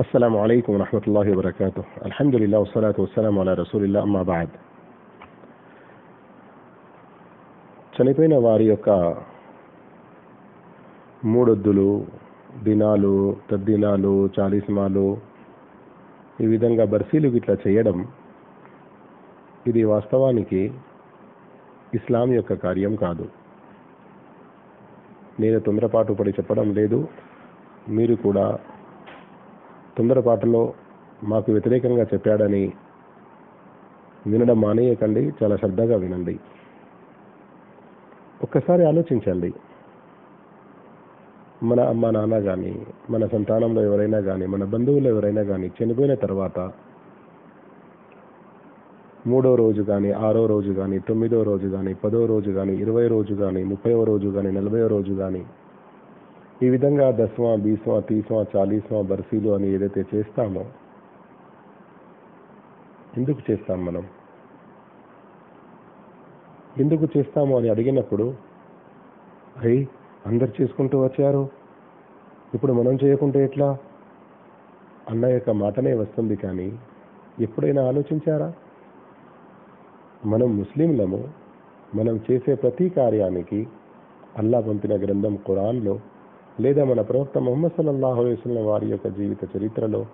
السلام عليكم ورحمة الله وبركاته الحمد لله والصلاة والسلام على رسول الله أما بعد చనిపోయిన వారి యొక్క మూడొద్దులు దినాలు తద్దినాలు చాలీస్మాలు ఈ విధంగా బర్సీలు ఇట్లా చేయడం ఇది వాస్తవానికి ఇస్లాం యొక్క కార్యం కాదు నేను తొందరపాటు పడి చెప్పడం లేదు మీరు కూడా తొందరపాటులో మాకు వ్యతిరేకంగా చెప్పాడని వినడం మానేయకండి చాలా శ్రద్ధగా వినండి. ఒక్కసారి ఆలోచించండి. మన అమ్మ నాన్న కానీ మన సంతానంలో ఎవరైనా కానీ మన బంధువులు ఎవరైనా కానీ చనిపోయిన తర్వాత మూడో రోజు కానీ ఆరో రోజు కానీ తొమ్మిదో రోజు కానీ పదో రోజు కానీ ఇరవై రోజు కానీ ముప్పైవ రోజు కానీ నలభై రోజు కానీ ఈ విధంగా దశమ బీస్వా తీస్వా చాలీసమ బర్సీలు అని ఏదైతే చేస్తామో ఎందుకు చేస్తాం మనం? ఎందుకు చేస్తాము అని అడిగినప్పుడు అయ్యి అందరు చేసుకుంటూ వచ్చారు. ఇప్పుడు మనం చేయకుంటే ఎట్లా? అన్న యొక్క మాటనే వస్తుంది కానీ ఎప్పుడైనా ఆలోచించారా? మనం ముస్లింలము మనం చేసే ప్రతి కార్యానికి అల్లా పంపిన గ్రంథం ఖురాన్లో లేదా మన ప్రవక్త మొహమ్మద్ సల్లల్లాహు అలైహి వారి యొక్క జీవిత చరిత్రలో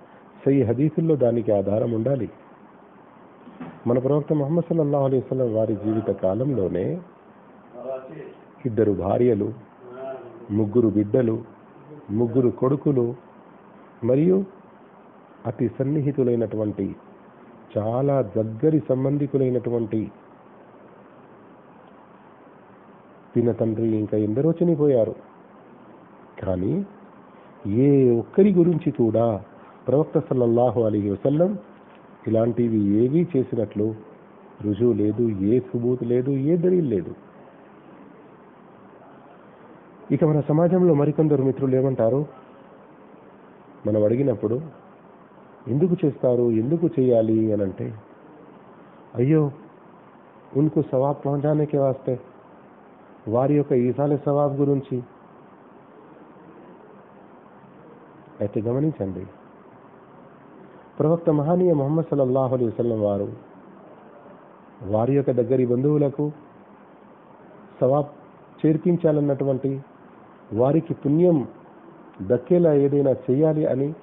సై హదీసుల్లో దానికి ఆధారం ఉండాలి. మన ప్రవక్త మొహమ్మద్ సల్లల్లాహు అలైహి వారి జీవిత కాలంలోనే ఇద్దరు భార్యలు ముగ్గురు బిడ్డలు ముగ్గురు కొడుకులు మరియు అతి సన్నిహితులైనటువంటి చాలా దగ్గరి సంబంధికులైనటువంటి పిన తండ్రి ఇంకా ఎందరో చనిపోయారు. కానీ ఏ ఒక్కరి గురించి కూడా ప్రవక్త సల్లల్లాహు అలీ వసల్లం ఇలాంటివి ఏవీ చేసినట్లు రుజువు లేదు ఏ సుబూత్ లేదు ఏ దళీల్ లేదు. ఇక మన సమాజంలో మరికొందరు మిత్రులు ఏమంటారు? మనం అడిగినప్పుడు ఎందుకు చేస్తారు ఎందుకు చేయాలి అని అంటే అయ్యో ఉన్కు సవాబ్ పహంచానేకే వాస్తే వారి యొక్క ఈసాలి సవాబ్ గురించి అయితే గమనించండి. ప్రవక్త మహానీయ మొహమ్మద్ సల్లల్లాహు అలీ వసలం వారు వారి యొక్క దగ్గరి బంధువులకు సవాబ్ చేర్పించాలన్నటువంటి వారికి పుణ్యం దక్కేలా ఏదైనా చేయాలి అని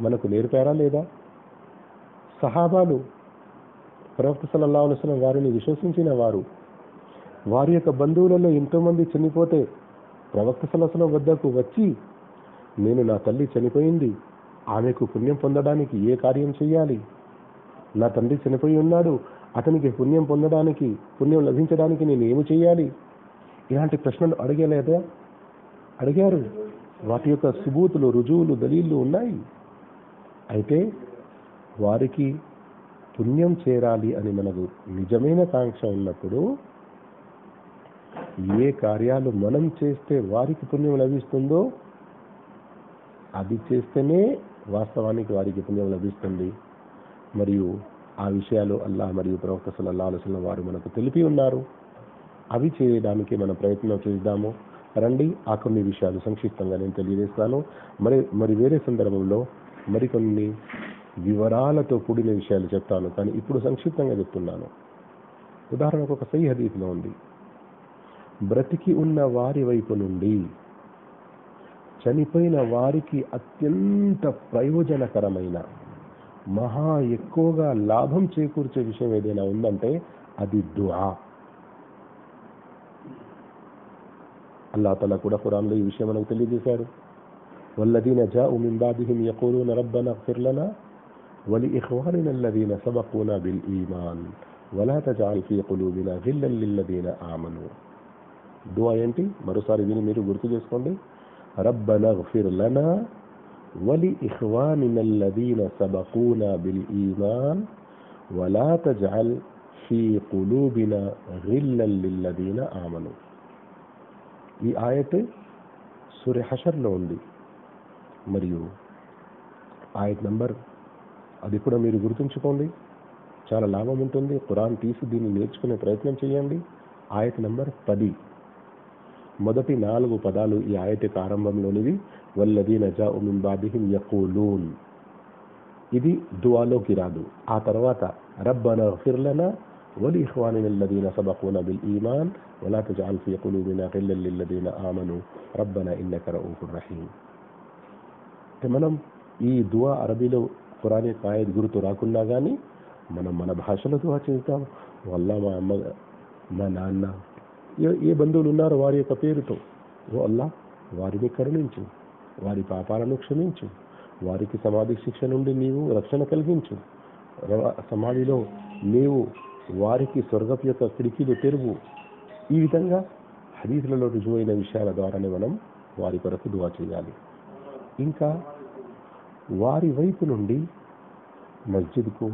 మనకు నేర్పారా లేదా? సహాబాలు ప్రవక్త సల్లల్లాహు అలైహి వారిని విశ్వసించిన వారు వారి యొక్క బంధువులలో ఎంతోమంది చనిపోతే ప్రవక్త సలసల వద్దకు వచ్చి నేను నా తల్లి చనిపోయింది. ఆమెకు పుణ్యం పొందడానికి ఏ కార్యం చేయాలి? నా తండ్రి చనిపోయి ఉన్నాడు. అతనికి పుణ్యం పొందడానికి పుణ్యం లభించడానికి నేను ఏమి చేయాలి? ఇలాంటి ప్రశ్నలు అడగలేదా? అడిగారు. వాటి యొక్క సుబూతులు రుజువులు దలీళ్ళు ఉన్నాయి. అయితే వారికి పుణ్యం చేరాలి అని మనకు నిజమైన కాంక్ష ఉన్నప్పుడు ఏ కార్యాలు మనం చేస్తే వారికి పుణ్యం లభిస్తుందో అది చేస్తేనే వాస్తవానికి వారికి పుణ్యం లభిస్తుంది. మరియు ఆ విషయాలు అల్లాహ్ మరియు ప్రవక్త సల్లల్లా అలసిన వారు మనకు తెలిపి ఉన్నారు. అవి చేయడానికి మన ప్రయత్నం చేద్దాము. రండి ఆ కొన్ని విషయాలు సంక్షిప్తంగా నేను తెలియజేస్తాను. మరి మరి వేరే సందర్భంలో మరికొన్ని వివరాలతో కూడిన విషయాలు చెప్తాను. కానీ ఇప్పుడు సంక్షిప్తంగా చెప్తున్నాను. ఉదాహరణకు ఒక సై హదీఫ్లో ఉంది. బ్రతికి ఉన్న వారి వైపు నుండి చనిపోయిన వారికి అత్యంత ప్రయోజనకరమైన మహా ఎక్కువగా లాభం చేకూర్చే విషయం ఏదైనా ఉందంటే అది దుహా అల్లా తల కూడా ఖురాన్లో ఈ విషయం మనకు తెలియజేశాడు. వల్లదీన జా ఉమిందాదిహిం బాదిహిం నరబ్బన ఫిర్లన వలి ఇహ్వాలిన అల్లదీన సబకునా బిల్ ఈమాన్ వలా తజాల్ ఫీ కులూబిన విల్లల్లిల్లదీన ఆమను. దువా ఏంటి? మరోసారి దీన్ని మీరు గుర్తు చేసుకోండి. రబ్బన గ్ఫిర్ లనా వలి ఇఖ్వానిన الذين سبقونا بالإيمان ولا تجعل في قلوبنا غلا للذين آمنوا ఈ ఆయత్ సూర్య హషర్లో ఉంది మరియు ఆయత్ నంబర్ అది కూడా మీరు గుర్తుంచుకోండి చాలా లాభం ఉంటుంది ఖురాన్ తీసి దీన్ని నేర్చుకునే ప్రయత్నం చేయండి ఆయత్ నంబర్ పది మొదటి నాలుగు పదాలు ఈ ఆయత ప్రారంభంలోనివి. వల్లది నజా ఉమింబాదిహిం యకూలూన్. ఇది దువాలోకి రాదు ఆ తర్వాత రబ్బన ఫిర్లన వలి ఇహ్వానినల్లదీన సబకున బిల్ ఈమాన్. వలా తజాల్ ఫీ కులూబిన గిల్లల్లిల్లదీన ఆమను. రబ్బన ఇన్నక రౌఫుర్ రహీం. మనం ఈ దువా అరబీలో ఖురానే కాయద్ గుర్తు రాకున్నా కానీ మనం మన భాషలో దువా చేస్తాం వల్ల మా అమ్మ మా నాన్న ఏ ఏ బంధువులు ఉన్నారో వారి యొక్క పేరుతో. ఓ అల్లా వారిని కరుణించు వారి పాపాలను క్షమించు వారికి సమాధి శిక్ష నుండి నీవు రక్షణ కలిగించు. సమాధిలో నీవు వారికి స్వర్గపు యొక్క కిటికీలు తెరువు. ఈ విధంగా హదీసులలో రుజువైన విషయాల ద్వారానే మనం వారి కొరకు దువా చేయాలి. ఇంకా వారి వైపు నుండి మస్జిద్కు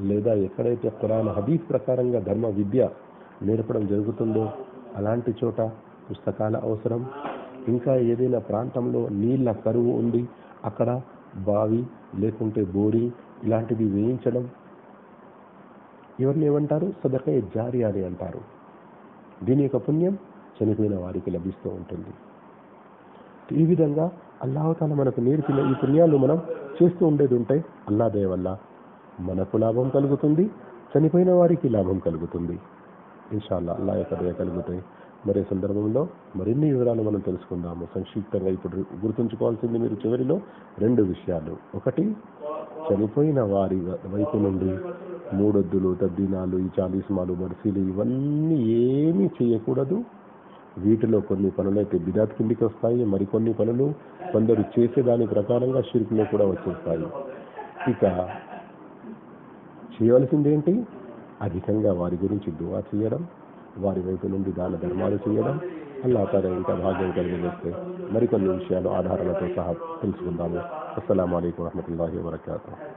లేదా ఎక్కడైతే ఖురాన్ హదీస్ ప్రకారంగా ధర్మ విద్య నేర్పడం జరుగుతుందో అలాంటి చోట పుస్తకాల అవసరం. ఇంకా ఏదైనా ప్రాంతంలో నీళ్ళ కరువు ఉంది అక్కడ బావి లేకుంటే బోరింగ్ ఇలాంటివి వేయించడం. ఎవరిని ఏమంటారు? సదక జారి అని అంటారు. దీని యొక్క పుణ్యం చనిపోయిన వారికి లభిస్తూ ఉంటుంది. ఈ విధంగా అల్లాహతాల మనకు నేర్పిన ఈ పుణ్యాలు మనం చేస్తూ ఉండేది ఉంటే అల్లా దయ వల్ల మనకు లాభం కలుగుతుంది చనిపోయిన వారికి లాభం కలుగుతుంది. ఇన్షాల్లా అల్లా యొక్క దయ కలుగుతాయి. మరే సందర్భంలో మరిన్ని వివరాలు మనం తెలుసుకుందాము. సంక్షిప్తంగా ఇప్పుడు గుర్తుంచుకోవాల్సింది మీరు చివరిలో రెండు విషయాలు. ఒకటి చనిపోయిన వారి వైపు నుండి మూడొద్దులు తద్దినాలు ఈ చాలీస్మాలు బర్సీలు ఇవన్నీ ఏమీ చేయకూడదు. వీటిలో కొన్ని పనులైతే బిదాత్ కిందికి వస్తాయి. మరికొన్ని పనులు కొందరు చేసేదాని ప్రకారంగా షిర్కులో కూడా వచ్చేస్తాయి. ఇక చేయవలసిందేంటి? అధికంగా వారి గురించి దువా చేయడం వారి వైపు నుండి దాన ధర్మాలు చేయడం అల్లా ఇంకా భాగ్యం కలిగజేస్తే మరికొన్ని విషయాలు ఆధారాలతో సహా తెలుసుకుందాము. అస్సలం అయికం వరహమూల వబర్కాతూ.